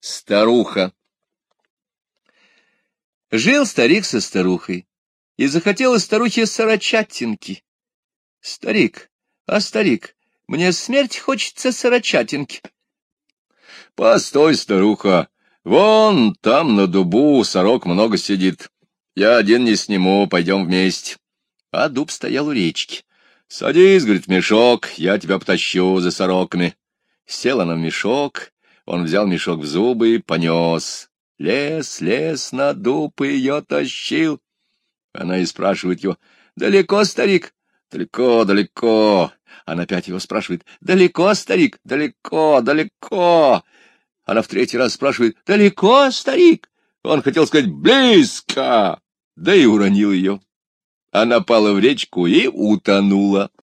Старуха. Жил старик со старухой, и захотелось старухе сорочатинки. Старик, а старик, мне смерть хочется сорочатинки. Постой, старуха, вон там на дубу сорок много сидит. Я один не сниму, пойдем вместе. А дуб стоял у речки. Садись, говорит, мешок, я тебя потащу за сороками. Села она в мешок, он взял мешок в зубы и понес. Лес, лес на дуб ее тащил. Она и спрашивает его, «Далеко, старик?» «Далеко, далеко». Она опять его спрашивает, «Далеко, старик? Далеко, далеко». Она в третий раз спрашивает, «Далеко, старик?» Он хотел сказать «Близко!» да и уронил ее. Она пала в речку и утонула.